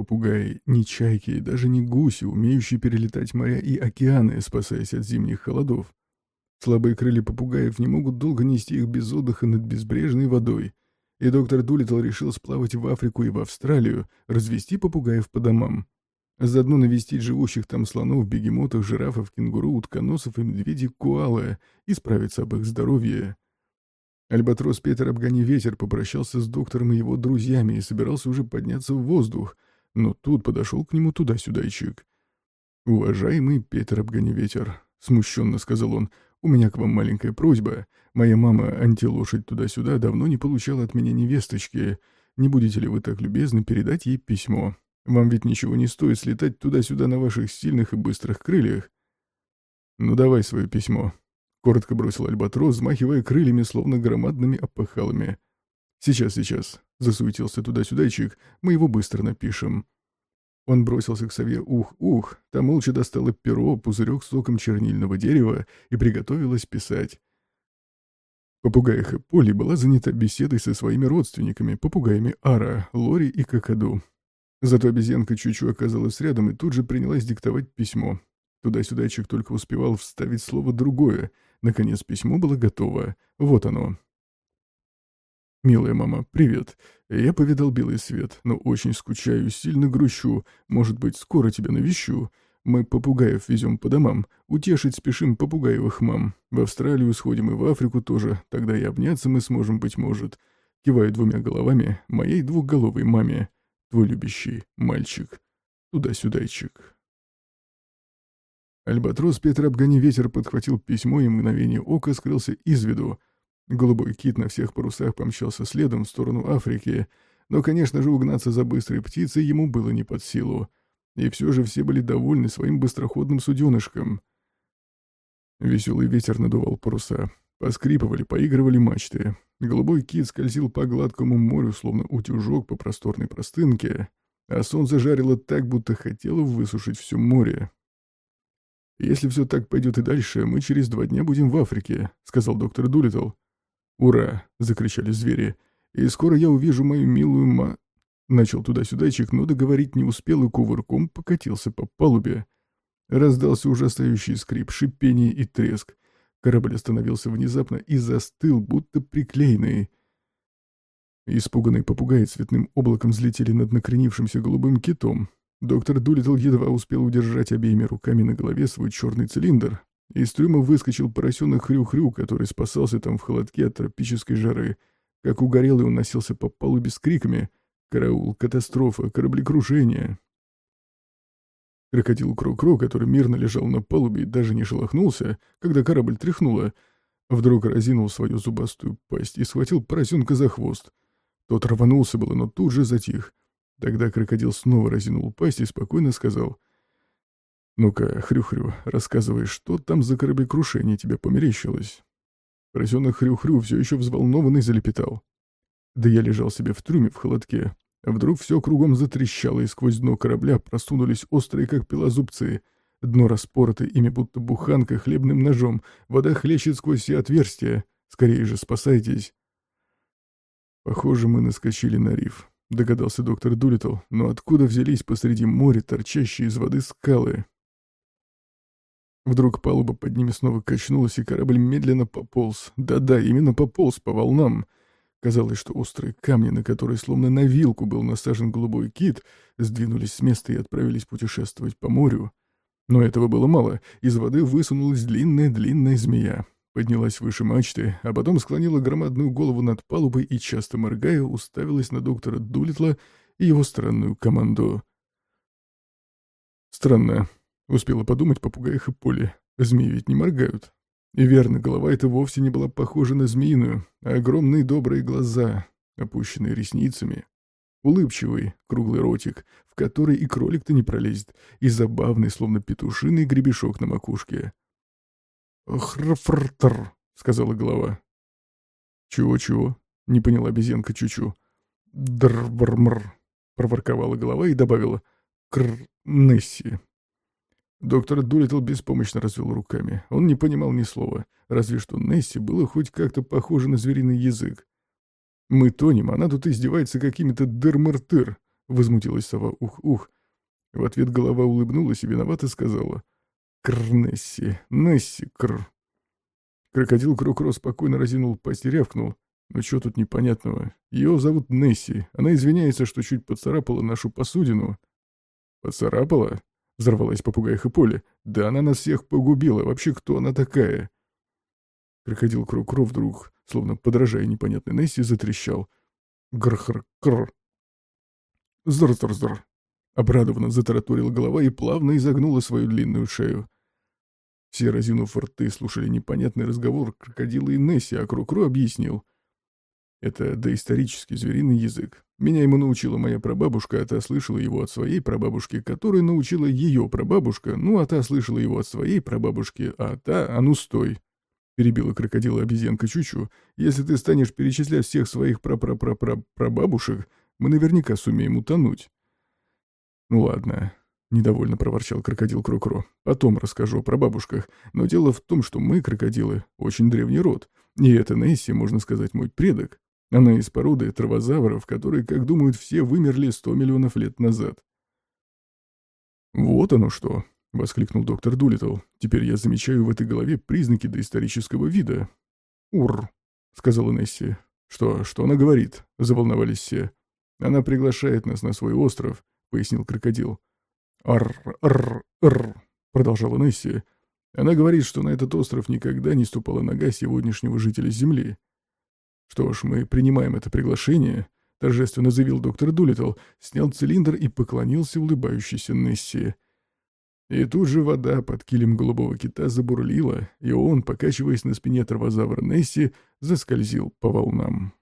Попугаи, не чайки и даже не гуси, умеющие перелетать моря и океаны, спасаясь от зимних холодов. Слабые крылья попугаев не могут долго нести их без отдыха над безбрежной водой. И доктор Дулиттл решил сплавать в Африку и в Австралию, развести попугаев по домам. Заодно навестить живущих там слонов, бегемотов, жирафов, кенгуру, утконосов и медведей куалы и справиться об их здоровье. Альбатрос Петр Обгони Ветер попрощался с доктором и его друзьями и собирался уже подняться в воздух, но тут подошел к нему туда-сюдайчик. «Уважаемый Петр Обгони Ветер», — смущенно сказал он, — «у меня к вам маленькая просьба. Моя мама, антилошадь туда-сюда, давно не получала от меня невесточки. Не будете ли вы так любезны передать ей письмо? Вам ведь ничего не стоит слетать туда-сюда на ваших сильных и быстрых крыльях». «Ну давай свое письмо», — коротко бросил Альбатрос, взмахивая крыльями, словно громадными опахалами. «Сейчас, сейчас», — засуетился туда-сюдайчик, — «мы его быстро напишем». Он бросился к сове «Ух-ух», та молча достала перо, пузырек с соком чернильного дерева и приготовилась писать. Попугаиха Полли была занята беседой со своими родственниками, попугаями Ара, Лори и Какаду. Зато обезьянка Чучу оказалась рядом и тут же принялась диктовать письмо. Туда-сюдайчик только успевал вставить слово другое. Наконец письмо было готово. Вот оно. «Милая мама, привет. Я повидал белый свет, но очень скучаю, сильно грущу. Может быть, скоро тебя навещу. Мы попугаев везем по домам. Утешить спешим попугаевых мам. В Австралию сходим и в Африку тоже. Тогда и обняться мы сможем, быть может. Киваю двумя головами моей двухголовой маме. Твой любящий мальчик. Туда-сюдайчик». Альбатрос Петр Обгони Ветер подхватил письмо и мгновение ока скрылся из виду. Голубой кит на всех парусах помчался следом в сторону Африки, но, конечно же, угнаться за быстрой птицей ему было не под силу. И все же все были довольны своим быстроходным суденышком. Веселый ветер надувал паруса. Поскрипывали, поигрывали мачты. Голубой кит скользил по гладкому морю, словно утюжок по просторной простынке, а солнце жарило так, будто хотело высушить все море. «Если все так пойдет и дальше, мы через два дня будем в Африке», — сказал доктор Дулиттл. «Ура!» — закричали звери. «И скоро я увижу мою милую ма...» Начал туда-сюдайчик, но договорить не успел и кувырком покатился по палубе. Раздался ужасающий скрип, шипение и треск. Корабль остановился внезапно и застыл, будто приклеенный. Испуганные попугаи цветным облаком взлетели над накренившимся голубым китом. Доктор Дулиттл едва успел удержать обеими руками на голове свой черный цилиндр, из трюма выскочил поросенок Хрю-Хрю, который спасался там в холодке от тропической жары. Как угорелый он носился по палубе с криками «Караул! Катастрофа! Кораблекрушение!» Крокодил Кро-Кро, который мирно лежал на палубе и даже не шелохнулся, когда корабль тряхнуло, вдруг разинул свою зубастую пасть и схватил поросенка за хвост. Тот рванулся было, но тут же затих. Тогда крокодил снова разинул пасть и спокойно сказал — «Ну-ка, Хрю-Хрю, рассказывай, что там за кораблекрушение тебе померещилось?» Поросенок Хрю-Хрю все еще взволнованный залепетал. Да я лежал себе в трюме в холодке, вдруг все кругом затрещало, и сквозь дно корабля просунулись острые, как пила, зубцы. Дно распорото ими, будто буханка хлебным ножом. Вода хлещет сквозь все отверстия. Скорее же, спасайтесь. Похоже, мы наскочили на риф, догадался доктор Дулиттл, но откуда взялись посреди моря торчащие из воды скалы? Вдруг палуба под ними снова качнулась, и корабль медленно пополз. Да-да, именно пополз по волнам. Казалось, что острые камни, на которые словно на вилку был насажен голубой кит, сдвинулись с места и отправились путешествовать по морю. Но этого было мало. Из воды высунулась длинная-длинная змея. Поднялась выше мачты, а потом склонила громадную голову над палубой и, часто моргая, уставилась на доктора Дулитла и его странную команду. Странно, Успела подумать попугаиха Поли. Змеи ведь не моргают. И верно, голова эта вовсе не была похожа на змеиную, а огромные добрые глаза, опущенные ресницами. Улыбчивый, круглый ротик, в который и кролик-то не пролезет, и забавный, словно петушиный гребешок на макушке. «Хрфртр», — сказала голова. «Чего-чего?» — не поняла обезьянка Чучу. «Дрбрмр», — проворковала голова и добавила «Кр... Несси». Доктор Дулиттл беспомощно развел руками. Он не понимал ни слова, разве что Несси было хоть как-то похоже на звериный язык. «Мы тонем, она тут издевается какими-то дырмартыр. возмутилась сова «Ух-ух». В ответ голова улыбнулась и виновато сказала «Кр, Несси, Несси, кр». Крокодил Крокро спокойно разинул пасть и рявкнул. «Ну что тут непонятного? Ее зовут Несси. Она извиняется, что чуть поцарапала нашу посудину». «Поцарапала?» — взорвалась попугайха Поле. «Да она нас всех погубила. Вообще, кто она такая?» Крокодил Крокро вдруг, словно подражая непонятной Несси, затрещал. «Гр-хр-кр!» «Зр-зр-зр!» Обрадованно затараторила голова и плавно изогнула свою длинную шею. Все, разинув рты, слушали непонятный разговор крокодила и Несси, а Крокро объяснил. Это доисторический звериный язык. Меня ему научила моя прабабушка, а та слышала его от своей прабабушки, которая научила ее прабабушка, ну а та слышала его от своей прабабушки, а та, а ну стой. Перебила крокодила обезьянка Чучу. Если ты станешь перечислять всех своих пра-пра-пра-пра-прабабушек, мы наверняка сумеем утонуть. Ну ладно, — недовольно проворчал крокодил Крокро. «Потом расскажу про бабушках. Но дело в том, что мы, крокодилы, очень древний род. И это Несси, можно сказать, мой предок. Она из породы травозавров, которые, как думают все, вымерли сто миллионов лет назад». «Вот оно что!» — воскликнул доктор Дулитл. «Теперь я замечаю в этой голове признаки доисторического вида». «Ур!» — сказала Несси. «Что, что она говорит?» — заволновались все. «Она приглашает нас на свой остров», — пояснил крокодил. «Ар-ар-ар», — продолжала Несси. «Она говорит, что на этот остров никогда не ступала нога сегодняшнего жителя Земли». «Что ж, мы принимаем это приглашение», — торжественно заявил доктор Дулиттл, снял цилиндр и поклонился улыбающейся Несси. И тут же вода под килем голубого кита забурлила, и он, покачиваясь на спине травозавра Несси, заскользил по волнам.